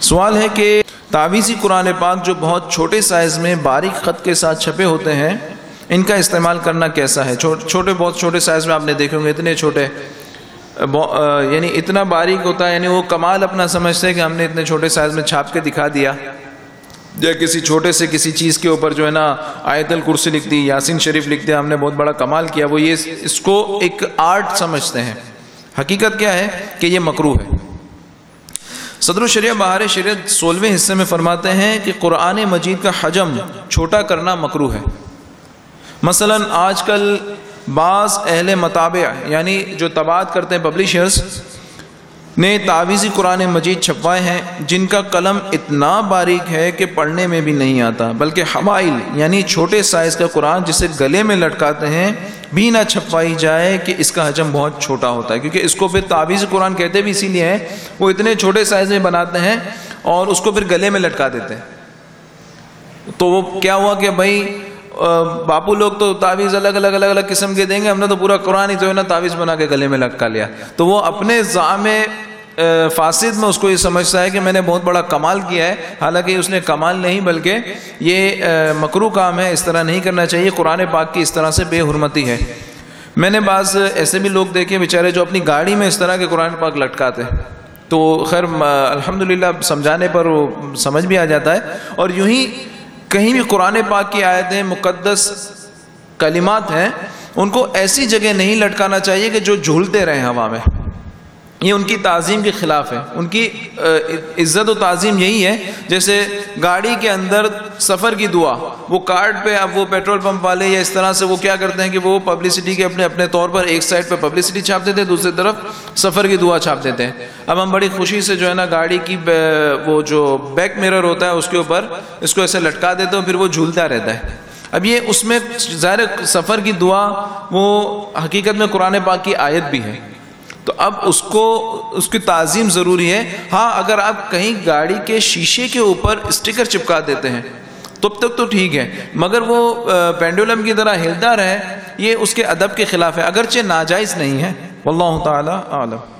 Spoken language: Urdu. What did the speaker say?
سوال ہے کہ تعویذی قرآن پاک جو بہت چھوٹے سائز میں باریک خط کے ساتھ چھپے ہوتے ہیں، ان کا استعمال کرنا کیسا ہے؟ چھوٹے بہت چھوٹے سائز میں آپ نے دیکھے ہوں گے، اتنے چھوٹے یعنی اتنا باریک ہوتا ہے یعنی وہ کمال اپنا سمجھتے ہیں کہ ہم نے اتنے چھوٹے سائز میں چھاپ کے دکھا دیا۔ یا کسی چھوٹے سے کسی چیز کے اوپر جو ہے نا، آیت الکرسی لکھ دی، یاسین شریف لکھ دیا، ہم نے بہت بڑا کمال کیا، وہ یہ اس کو ایک آرٹ سمجھتے ہیں۔ حقیقت کیا ہے کہ یہ مکرو ہے۔ صدر الشریعہ بہار شریعت سولہویں حصے میں فرماتے ہیں کہ قرآن مجید کا حجم چھوٹا کرنا مکرو ہے۔ مثلا آج کل بعض اہل مطابع یعنی جو تباد کرتے ہیں پبلشرز نے تعویذی قرآن مجید چھپوائے ہیں، جن کا قلم اتنا باریک ہے کہ پڑھنے میں بھی نہیں آتا، بلکہ حمائل یعنی چھوٹے سائز کا قرآن جسے گلے میں لٹکاتے ہیں، بھی نہ چھپوائی جائے کہ اس کا حجم بہت چھوٹا ہوتا ہے، کیونکہ اس کو پھر تعویذ قرآن کہتے بھی اسی لیے ہیں، وہ اتنے چھوٹے سائز میں بناتے ہیں اور اس کو پھر گلے میں لٹکا دیتے ہیں۔ تو وہ کیا ہوا کہ بھائی باپو لوگ تو تعویذ الگ الگ الگ الگ قسم کے دیں گے، ہم نے تو پورا قرآن ہی جو ہے نا تعویذ بنا کے گلے میں لٹکا لیا۔ تو وہ اپنے زام فاسد میں اس کو یہ سمجھتا ہے کہ میں نے بہت بڑا کمال کیا ہے، حالانکہ اس نے کمال نہیں بلکہ یہ مکرو کام ہے، اس طرح نہیں کرنا چاہیے، قرآن پاک کی اس طرح سے بے حرمتی ہے۔ میں نے بعض ایسے بھی لوگ دیکھے بیچارے جو اپنی گاڑی میں اس طرح کے قرآن پاک لٹکاتے تو خیر الحمد للہ سمجھانے پر وہ سمجھ بھی آ جاتا ہے۔ اور یوں ہی کہیں بھی قرآن پاک کی آیتیں مقدس کلمات ہیں، ان کو ایسی جگہ نہیں لٹکانا چاہیے کہ جو جھولتے رہیں ہوا میں۔ یہ ان کی تعظیم کے خلاف ہے۔ ان کی عزت و تعظیم یہی ہے۔ جیسے گاڑی کے اندر سفر کی دعا، وہ کارڈ پہ اب وہ پیٹرول پمپ والے یا اس طرح سے وہ کیا کرتے ہیں کہ وہ پبلسٹی کے اپنے اپنے طور پر ایک سائڈ پہ پبلسٹی چھاپ دیتے ہیں، دوسری طرف سفر کی دعا چھاپ دیتے ہیں۔ اب ہم بڑی خوشی سے جو ہے نا گاڑی کی وہ جو بیک میرر ہوتا ہے اس کے اوپر، اس کو ایسے لٹکا دیتے ہیں پھر وہ جھولتا رہتا ہے۔ اب یہ اس میں ظاہر سفر کی دعا، وہ حقیقت میں قرآن پاک کی آیت بھی ہے۔ اب اس کو، اس کی تعظیم ضروری ہے۔ ہاں اگر آپ کہیں گاڑی کے شیشے کے اوپر اسٹیکر چپکا دیتے ہیں، تب تک تو ٹھیک ہے، مگر وہ پینڈولم کی طرح ہلدا رہے، یہ اس کے ادب کے خلاف ہے، اگرچہ ناجائز نہیں ہے۔ واللہ تعالی عالم